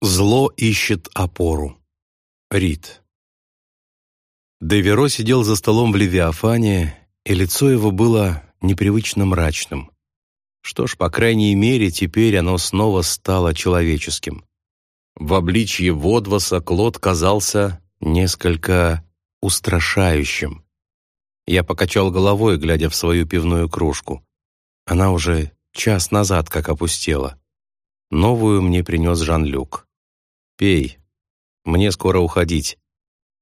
Зло ищет опору. Рид. Деверо сидел за столом в Левиафане, и лицо его было непривычно мрачным. Что ж, по крайней мере, теперь оно снова стало человеческим. В обличье Водваса Клод казался несколько устрашающим. Я покачал головой, глядя в свою пивную кружку. Она уже час назад как опустела. Новую мне принес Жан-Люк. «Пей. Мне скоро уходить».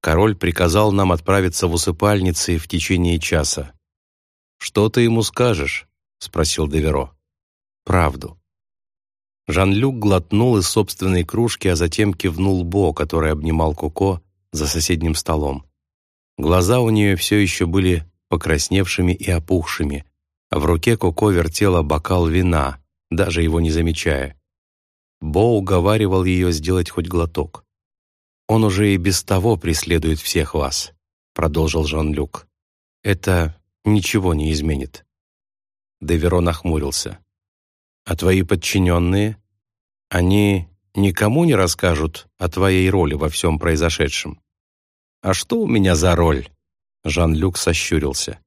Король приказал нам отправиться в усыпальницы в течение часа. «Что ты ему скажешь?» — спросил Деверо. «Правду». Жан-Люк глотнул из собственной кружки, а затем кивнул Бо, который обнимал Коко за соседним столом. Глаза у нее все еще были покрасневшими и опухшими, а в руке Коко вертела бокал вина, даже его не замечая. Бо уговаривал ее сделать хоть глоток. «Он уже и без того преследует всех вас», — продолжил Жан-Люк. «Это ничего не изменит». Деверо нахмурился. «А твои подчиненные? Они никому не расскажут о твоей роли во всем произошедшем?» «А что у меня за роль?» Жан-Люк сощурился.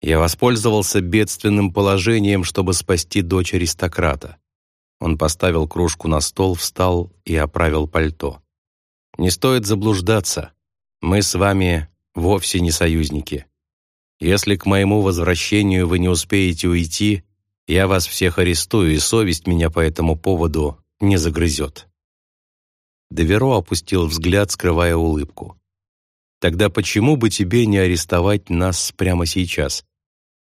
«Я воспользовался бедственным положением, чтобы спасти дочь аристократа. Он поставил кружку на стол, встал и оправил пальто. «Не стоит заблуждаться. Мы с вами вовсе не союзники. Если к моему возвращению вы не успеете уйти, я вас всех арестую, и совесть меня по этому поводу не загрызет». Деверо опустил взгляд, скрывая улыбку. «Тогда почему бы тебе не арестовать нас прямо сейчас?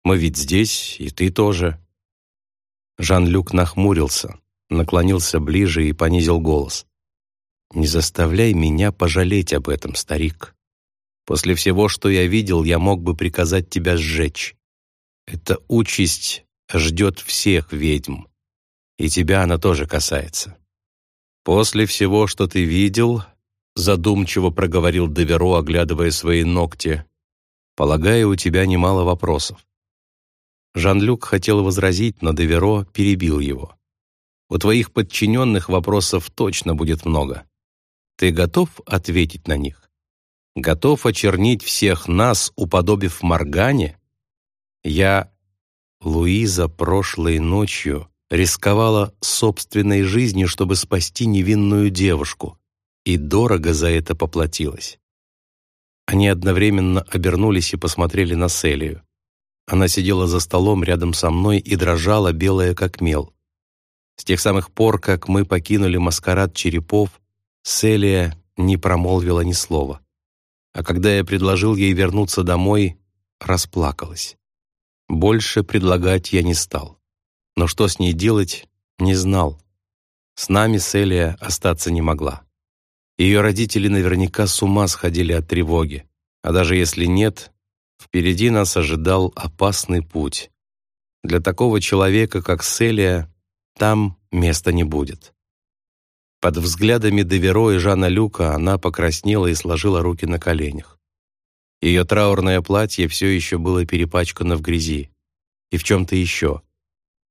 Мы ведь здесь, и ты тоже». Жан-Люк нахмурился, наклонился ближе и понизил голос. «Не заставляй меня пожалеть об этом, старик. После всего, что я видел, я мог бы приказать тебя сжечь. Эта участь ждет всех ведьм, и тебя она тоже касается. После всего, что ты видел, задумчиво проговорил Деверо, оглядывая свои ногти, полагаю, у тебя немало вопросов. Жан-Люк хотел возразить, но Деверо перебил его. «У твоих подчиненных вопросов точно будет много. Ты готов ответить на них? Готов очернить всех нас, уподобив Моргане? Я, Луиза, прошлой ночью рисковала собственной жизнью, чтобы спасти невинную девушку, и дорого за это поплатилась». Они одновременно обернулись и посмотрели на Селию. Она сидела за столом рядом со мной и дрожала, белая как мел. С тех самых пор, как мы покинули маскарад черепов, Селия не промолвила ни слова. А когда я предложил ей вернуться домой, расплакалась. Больше предлагать я не стал. Но что с ней делать, не знал. С нами Селия остаться не могла. Ее родители наверняка с ума сходили от тревоги, а даже если нет, Впереди нас ожидал опасный путь. Для такого человека, как Селия, там места не будет. Под взглядами Деверо и Жана Люка она покраснела и сложила руки на коленях. Ее траурное платье все еще было перепачкано в грязи. И в чем-то еще.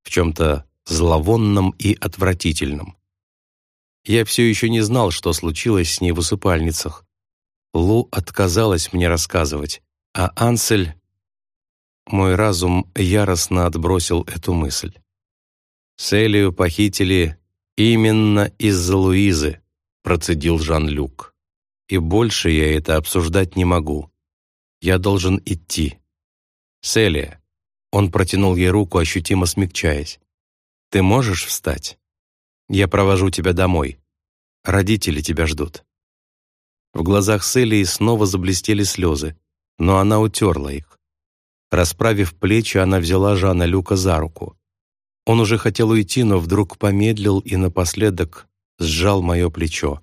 В чем-то зловонном и отвратительном. Я все еще не знал, что случилось с ней в усыпальницах. Лу отказалась мне рассказывать, а Ансель... Мой разум яростно отбросил эту мысль. Селию похитили именно из-за Луизы, процедил Жан-Люк. И больше я это обсуждать не могу. Я должен идти. Селия. Он протянул ей руку, ощутимо смягчаясь. Ты можешь встать? Я провожу тебя домой. Родители тебя ждут. В глазах Селии снова заблестели слезы но она утерла их. Расправив плечи, она взяла Жана Люка за руку. Он уже хотел уйти, но вдруг помедлил и напоследок сжал мое плечо.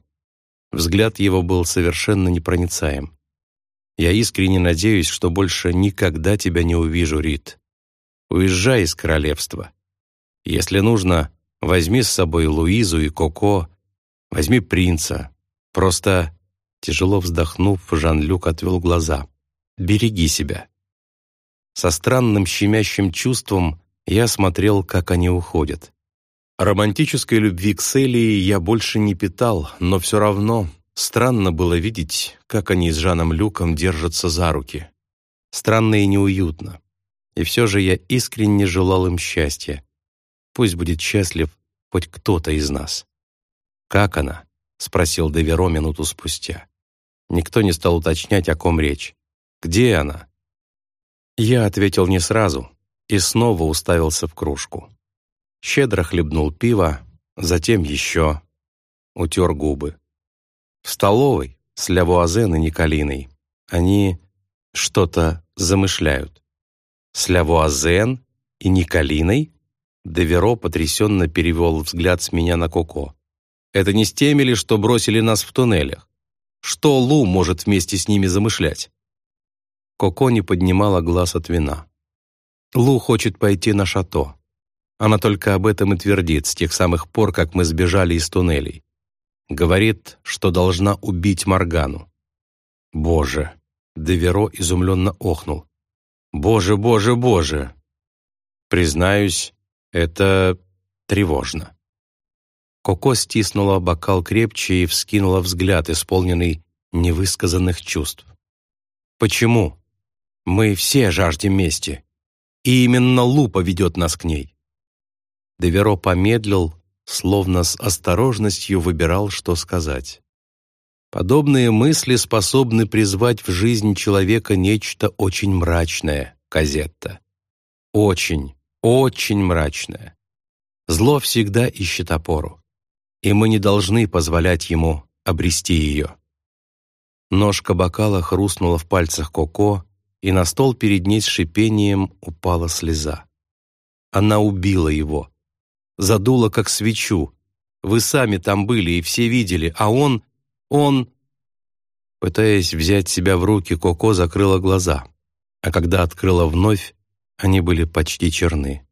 Взгляд его был совершенно непроницаем. «Я искренне надеюсь, что больше никогда тебя не увижу, Рит. Уезжай из королевства. Если нужно, возьми с собой Луизу и Коко, возьми принца. Просто...» Тяжело вздохнув, Жан-Люк отвел глаза береги себя». Со странным щемящим чувством я смотрел, как они уходят. Романтической любви к Селии я больше не питал, но все равно странно было видеть, как они с Жаном Люком держатся за руки. Странно и неуютно. И все же я искренне желал им счастья. Пусть будет счастлив хоть кто-то из нас. «Как она?» — спросил Деверо минуту спустя. Никто не стал уточнять, о ком речь. «Где она?» Я ответил не сразу и снова уставился в кружку. Щедро хлебнул пиво, затем еще. Утер губы. В столовой с Лявуазен и Николиной они что-то замышляют. С Лявуазен и Николиной? Деверо потрясенно перевел взгляд с меня на Коко. Это не с теми ли, что бросили нас в туннелях? Что Лу может вместе с ними замышлять? Коко не поднимала глаз от вина. Лу хочет пойти на шато. Она только об этом и твердит с тех самых пор, как мы сбежали из туннелей. Говорит, что должна убить Моргану. Боже! Деверо изумленно охнул. Боже, боже, боже! Признаюсь, это тревожно. Коко стиснула бокал крепче и вскинула взгляд, исполненный невысказанных чувств. «Почему? Мы все жаждем мести, и именно Лупа ведет нас к ней». Деверо помедлил, словно с осторожностью выбирал, что сказать. Подобные мысли способны призвать в жизнь человека нечто очень мрачное, Казетта. Очень, очень мрачное. Зло всегда ищет опору и мы не должны позволять ему обрести ее. Ножка бокала хрустнула в пальцах Коко, и на стол перед ней с шипением упала слеза. Она убила его. Задула, как свечу. Вы сами там были и все видели, а он... он... Пытаясь взять себя в руки, Коко закрыла глаза, а когда открыла вновь, они были почти черны.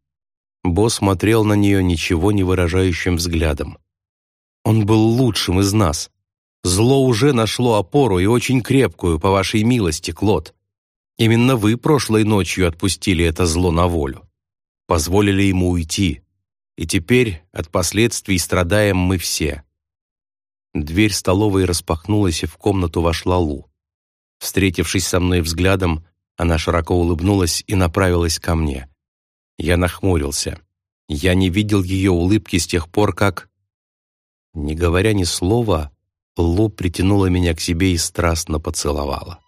Бо смотрел на нее ничего не выражающим взглядом. Он был лучшим из нас. Зло уже нашло опору и очень крепкую, по вашей милости, Клод. Именно вы прошлой ночью отпустили это зло на волю. Позволили ему уйти. И теперь от последствий страдаем мы все. Дверь столовой распахнулась, и в комнату вошла Лу. Встретившись со мной взглядом, она широко улыбнулась и направилась ко мне. Я нахмурился. Я не видел ее улыбки с тех пор, как... Не говоря ни слова, Лу притянула меня к себе и страстно поцеловала.